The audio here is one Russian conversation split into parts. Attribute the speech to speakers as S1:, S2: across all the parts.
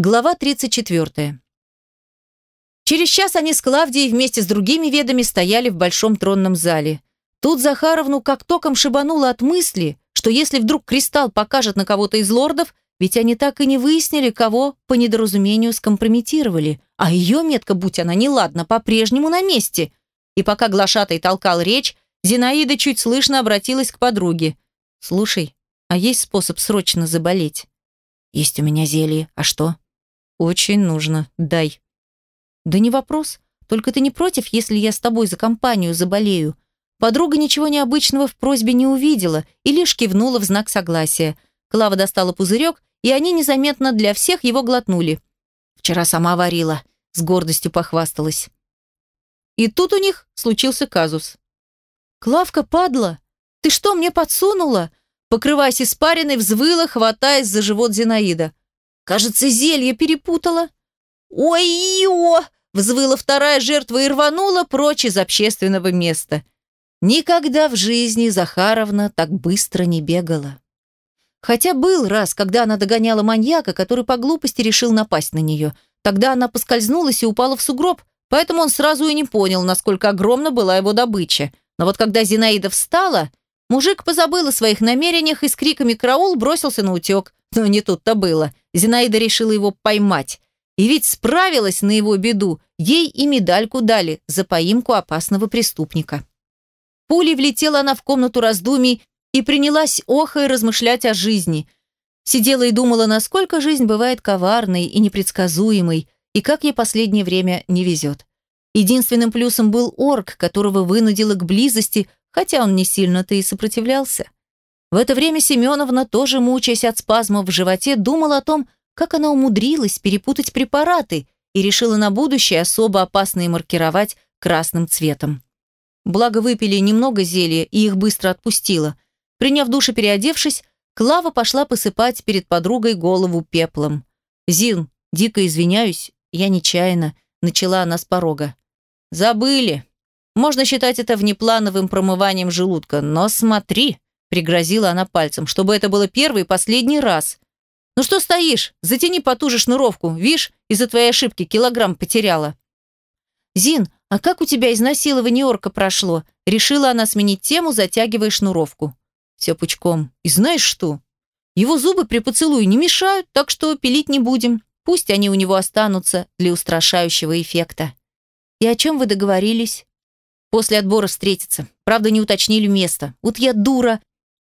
S1: Глава 34. Через час они с Клавдией вместе с другими ведами стояли в большом тронном зале. Тут Захаровну как током шибануло от мысли, что если вдруг кристалл покажет на кого-то из лордов, ведь они так и не выяснили, кого по недоразумению скомпрометировали, а ее метка, будь она неладна, по-прежнему на месте. И пока глашатай толкал речь, Зинаида чуть слышно обратилась к подруге. «Слушай, а есть способ срочно заболеть?» «Есть у меня зелье. А что?» «Очень нужно. Дай». «Да не вопрос. Только ты не против, если я с тобой за компанию заболею?» Подруга ничего необычного в просьбе не увидела и лишь кивнула в знак согласия. Клава достала пузырек, и они незаметно для всех его глотнули. «Вчера сама варила», — с гордостью похвасталась. И тут у них случился казус. «Клавка, падла, ты что мне подсунула?» Покрываясь испариной, взвыла, хватаясь за живот Зинаида. Кажется, зелье перепутала. Ой-ё! Взвыла вторая жертва и рванула прочь из общественного места. Никогда в жизни Захаровна так быстро не бегала. Хотя был раз, когда она догоняла маньяка, который по глупости решил напасть на нее. Тогда она поскользнулась и упала в сугроб, поэтому он сразу и не понял, насколько огромна была его добыча. Но вот когда Зинаида встала, мужик позабыл о своих намерениях и с криками «Караул!» бросился на утек. Но не тут-то было. Зинаида решила его поймать. И ведь справилась на его беду. Ей и медальку дали за поимку опасного преступника. Пулей влетела она в комнату раздумий и принялась охой размышлять о жизни. Сидела и думала, насколько жизнь бывает коварной и непредсказуемой, и как ей последнее время не везет. Единственным плюсом был орк, которого вынудила к близости, хотя он не сильно-то и сопротивлялся. В это время Семеновна, тоже мучаясь от спазмов в животе, думала о том, как она умудрилась перепутать препараты и решила на будущее особо опасные маркировать красным цветом. Благо выпили немного зелья и их быстро отпустила. Приняв душ и переодевшись, Клава пошла посыпать перед подругой голову пеплом. «Зин, дико извиняюсь, я нечаянно», — начала она с порога. «Забыли. Можно считать это внеплановым промыванием желудка, но смотри», Пригрозила она пальцем, чтобы это было первый и последний раз. «Ну что стоишь? Затяни потуже шнуровку. Вишь, из-за твоей ошибки килограмм потеряла». «Зин, а как у тебя изнасилование орка прошло?» Решила она сменить тему, затягивая шнуровку. «Все пучком. И знаешь что? Его зубы при поцелуе не мешают, так что пилить не будем. Пусть они у него останутся для устрашающего эффекта». «И о чем вы договорились?» «После отбора встретиться. Правда, не уточнили место. Вот я дура.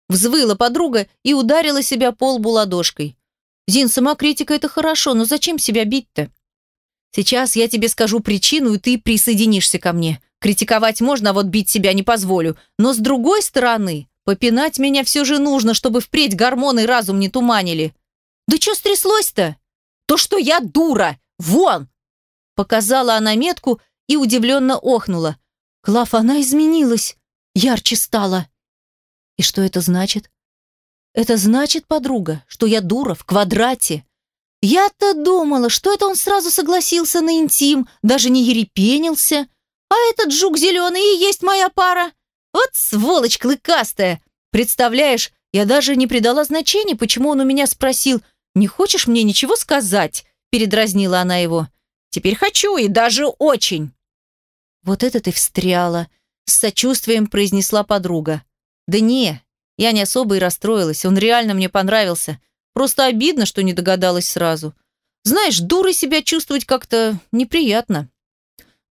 S1: Взвыла подруга и ударила себя по лбу ладошкой. «Зин, самокритика – это хорошо, но зачем себя бить-то?» «Сейчас я тебе скажу причину, и ты присоединишься ко мне. Критиковать можно, а вот бить себя не позволю. Но с другой стороны, попинать меня все же нужно, чтобы впредь гормоны разум не туманили». «Да что стряслось-то?» «То, что я дура! Вон!» Показала она метку и удивленно охнула. «Клав, она изменилась, ярче стала». И что это значит? Это значит, подруга, что я дура в квадрате. Я-то думала, что это он сразу согласился на интим, даже не ерепенился. А этот жук зеленый и есть моя пара. Вот сволочь клыкастая. Представляешь, я даже не придала значения, почему он у меня спросил, «Не хочешь мне ничего сказать?» Передразнила она его. «Теперь хочу, и даже очень». «Вот это ты встряла», — с сочувствием произнесла подруга. Да не, я не особо и расстроилась, он реально мне понравился. Просто обидно, что не догадалась сразу. Знаешь, дурой себя чувствовать как-то неприятно.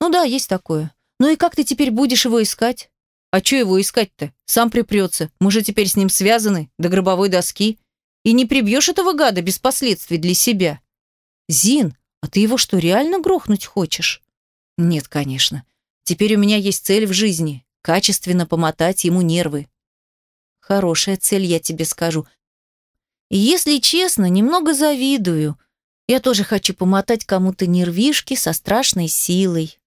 S1: Ну да, есть такое. Ну и как ты теперь будешь его искать? А что его искать-то? Сам припрется. Мы же теперь с ним связаны, до гробовой доски. И не прибьешь этого гада без последствий для себя. Зин, а ты его что, реально грохнуть хочешь? Нет, конечно. Теперь у меня есть цель в жизни. Качественно помотать ему нервы. Хорошая цель, я тебе скажу. И если честно, немного завидую. Я тоже хочу помотать кому-то нервишки со страшной силой.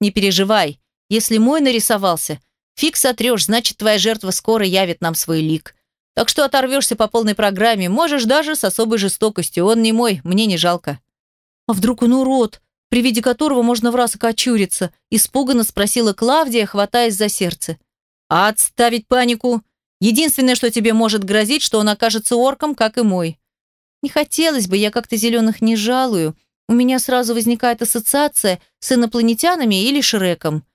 S1: Не переживай, если мой нарисовался, фиг сотрешь, значит, твоя жертва скоро явит нам свой лик. Так что оторвешься по полной программе, можешь даже с особой жестокостью. Он не мой, мне не жалко. А вдруг он урод, при виде которого можно в раз окочуриться? Испуганно спросила Клавдия, хватаясь за сердце. «Отставить панику!» Единственное, что тебе может грозить, что он окажется орком, как и мой. Не хотелось бы, я как-то зеленых не жалую. У меня сразу возникает ассоциация с инопланетянами или Шреком.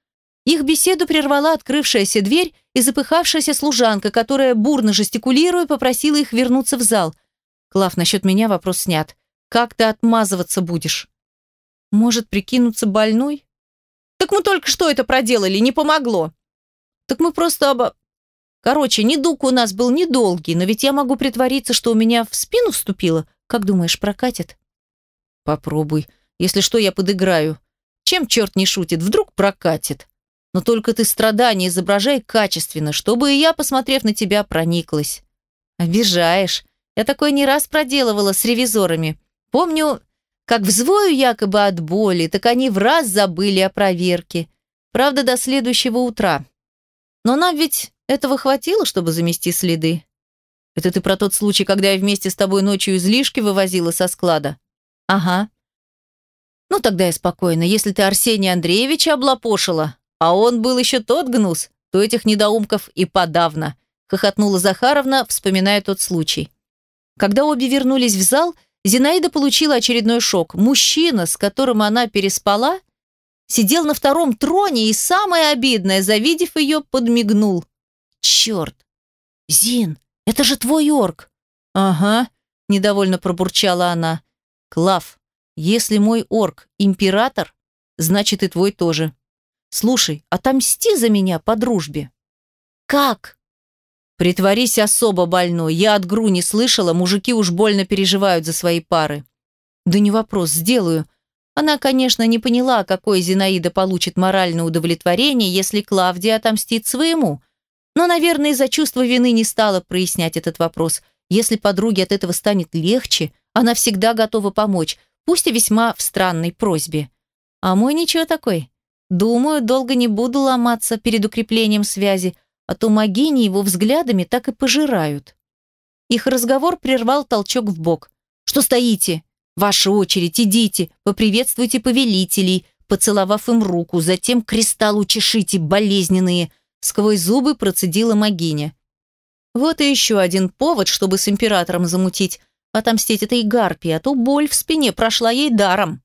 S1: Их беседу прервала открывшаяся дверь и запыхавшаяся служанка, которая, бурно жестикулируя, попросила их вернуться в зал. «Клав, насчет меня вопрос снят. Как ты отмазываться будешь?» «Может, прикинуться больной?» «Так мы только что это проделали, не помогло». «Так мы просто оба...» «Короче, недуг у нас был недолгий, но ведь я могу притвориться, что у меня в спину вступило. Как думаешь, прокатит?» «Попробуй. Если что, я подыграю. Чем черт не шутит, вдруг прокатит. Но только ты страдания изображай качественно, чтобы и я, посмотрев на тебя, прониклась». «Обижаешь. Я такое не раз проделывала с ревизорами. Помню, как взвою якобы от боли, так они в раз забыли о проверке. Правда, до следующего утра. Но нам ведь этого хватило, чтобы замести следы. Это ты про тот случай, когда я вместе с тобой ночью излишки вывозила со склада? Ага. Ну, тогда я спокойна. Если ты Арсения Андреевича облапошила, а он был еще тот гнус, то этих недоумков и подавно, хохотнула Захаровна, вспоминая тот случай. Когда обе вернулись в зал, Зинаида получила очередной шок. Мужчина, с которым она переспала, сидел на втором троне и, самое обидное, завидев ее, подмигнул. «Черт! Зин, это же твой орк!» «Ага», – недовольно пробурчала она. «Клав, если мой орк – император, значит и твой тоже. Слушай, отомсти за меня по дружбе». «Как?» «Притворись особо больной. Я от Гру не слышала, мужики уж больно переживают за свои пары». «Да не вопрос, сделаю». Она, конечно, не поняла, какое Зинаида получит моральное удовлетворение, если Клавдия отомстит своему. Но, наверное, из-за чувства вины не стала прояснять этот вопрос. Если подруге от этого станет легче, она всегда готова помочь, пусть и весьма в странной просьбе. А мой ничего такой. Думаю, долго не буду ломаться перед укреплением связи, а то могини его взглядами так и пожирают. Их разговор прервал толчок в бок. «Что стоите? Ваша очередь, идите, поприветствуйте повелителей», поцеловав им руку, затем кристаллу чешите, болезненные. Сквозь зубы процедила могиня. Вот и еще один повод, чтобы с императором замутить, отомстить этой гарпии, а то боль в спине прошла ей даром.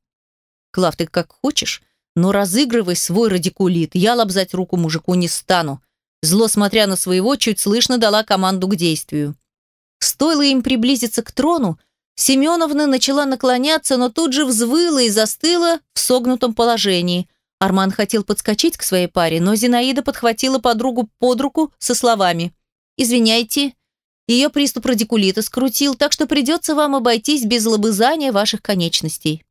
S1: Клав, ты как хочешь, но разыгрывай свой радикулит, я лобзать руку мужику не стану. Зло, смотря на своего, чуть слышно дала команду к действию. Стоило им приблизиться к трону, Семеновна начала наклоняться, но тут же взвыла и застыла в согнутом положении. Арман хотел подскочить к своей паре, но Зинаида подхватила подругу под руку со словами «Извиняйте, ее приступ радикулита скрутил, так что придется вам обойтись без лобызания ваших конечностей».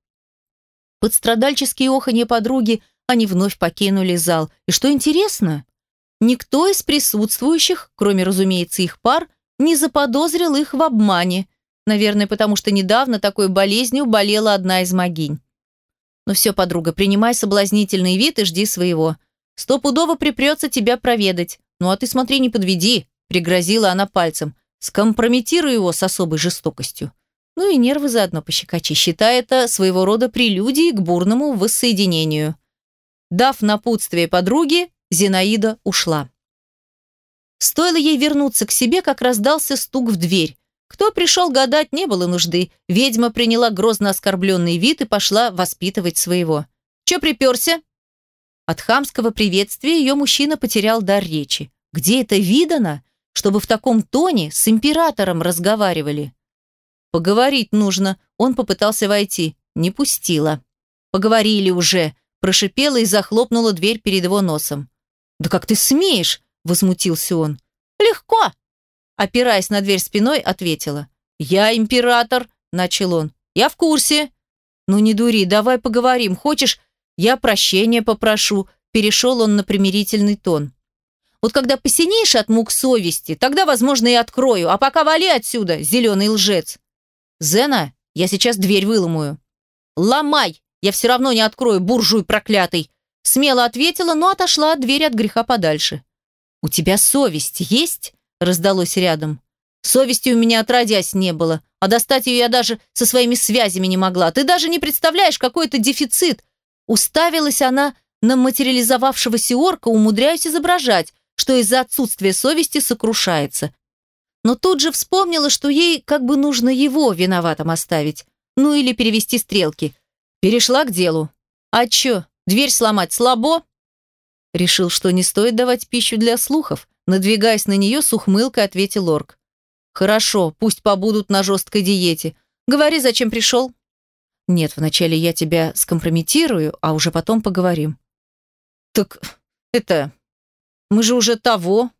S1: Под страдальческие оханье подруги они вновь покинули зал. И что интересно, Никто из присутствующих, кроме, разумеется, их пар, не заподозрил их в обмане. Наверное, потому что недавно такой болезнью болела одна из могинь. Ну все, подруга, принимай соблазнительный вид и жди своего. Стопудово припрется тебя проведать. Ну а ты смотри, не подведи, пригрозила она пальцем. Скомпрометируй его с особой жестокостью. Ну и нервы заодно пощекочи. Считай это своего рода прелюдией к бурному воссоединению. Дав напутствие подруге, Зинаида ушла. Стоило ей вернуться к себе, как раздался стук в дверь. Кто пришел гадать, не было нужды. Ведьма приняла грозно оскорбленный вид и пошла воспитывать своего. «Че приперся?» От хамского приветствия ее мужчина потерял дар речи. Где это видано, чтобы в таком тоне с императором разговаривали? «Поговорить нужно», он попытался войти. Не пустила. «Поговорили уже», прошипела и захлопнула дверь перед его носом. «Да как ты смеешь?» – возмутился он. «Легко!» Опираясь на дверь спиной, ответила. «Я император!» – начал он. «Я в курсе!» «Ну не дури, давай поговорим. Хочешь, я прощения попрошу?» Перешел он на примирительный тон. «Вот когда посинеешь от мук совести, тогда, возможно, и открою. А пока вали отсюда, зеленый лжец!» «Зена, я сейчас дверь выломаю». «Ломай! Я все равно не открою, буржуй проклятый!» Смело ответила, но отошла от двери от греха подальше. «У тебя совесть есть?» – раздалось рядом. «Совести у меня отродясь не было, а достать ее я даже со своими связями не могла. Ты даже не представляешь, какой это дефицит!» Уставилась она на материализовавшегося орка, умудряясь изображать, что из-за отсутствия совести сокрушается. но тут же вспомнила, что ей как бы нужно его виноватым оставить. Ну или перевести стрелки. Перешла к делу. А чё, дверь сломать слабо? Решил, что не стоит давать пищу для слухов. Надвигаясь на нее, с ухмылкой ответил Орк. «Хорошо, пусть побудут на жесткой диете. Говори, зачем пришел?» «Нет, вначале я тебя скомпрометирую, а уже потом поговорим». «Так это... Мы же уже того...»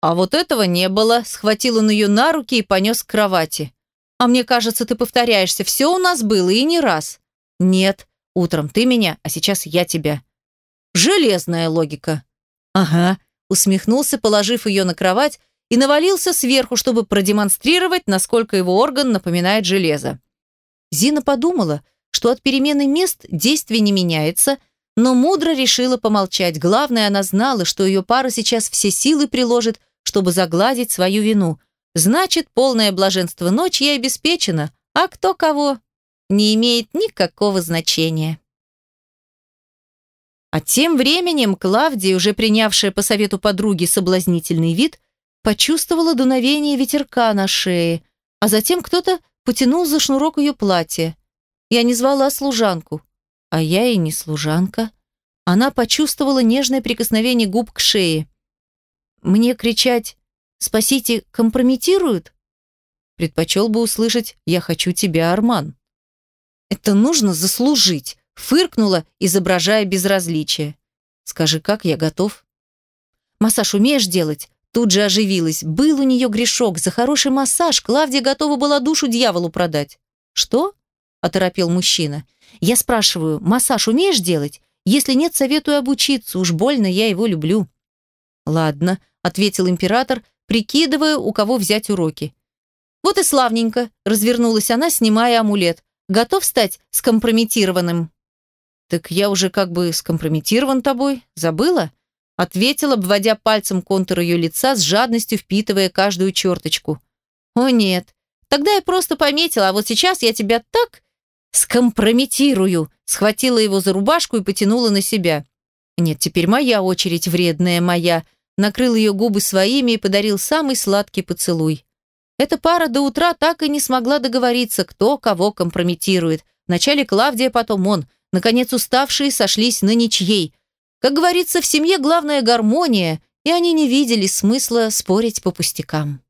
S1: А вот этого не было. Схватил он ее на руки и понес к кровати. «А мне кажется, ты повторяешься. Все у нас было и не раз». «Нет, утром ты меня, а сейчас я тебя». «Железная логика». «Ага», усмехнулся, положив ее на кровать и навалился сверху, чтобы продемонстрировать, насколько его орган напоминает железо. Зина подумала, что от перемены мест действие не меняется, но мудро решила помолчать. Главное, она знала, что ее пара сейчас все силы приложит, чтобы загладить свою вину. Значит, полное блаженство ночи ей обеспечено, а кто кого не имеет никакого значения. А тем временем Клавдия, уже принявшая по совету подруги соблазнительный вид, почувствовала дуновение ветерка на шее, а затем кто-то потянул за шнурок ее платья. Я не звала служанку, а я и не служанка. Она почувствовала нежное прикосновение губ к шее. Мне кричать «Спасите!» компрометируют? Предпочел бы услышать «Я хочу тебя, Арман». Это нужно заслужить. Фыркнула, изображая безразличие. «Скажи, как я готов?» «Массаж умеешь делать?» Тут же оживилась. Был у нее грешок. За хороший массаж Клавдия готова была душу дьяволу продать. «Что?» – оторопел мужчина. «Я спрашиваю, массаж умеешь делать? Если нет, советую обучиться. Уж больно я его люблю». «Ладно», – ответил император, прикидывая, у кого взять уроки. «Вот и славненько», – развернулась она, снимая амулет. «Готов стать скомпрометированным?» «Так я уже как бы скомпрометирован тобой. Забыла?» Ответил, обводя пальцем контур ее лица, с жадностью впитывая каждую черточку. «О нет, тогда я просто пометила, а вот сейчас я тебя так скомпрометирую!» Схватила его за рубашку и потянула на себя. «Нет, теперь моя очередь, вредная моя!» Накрыл ее губы своими и подарил самый сладкий поцелуй. Эта пара до утра так и не смогла договориться, кто кого компрометирует. Вначале Клавдия, потом он – Наконец уставшие сошлись на ничьей. Как говорится, в семье главная гармония, и они не видели смысла спорить по пустякам.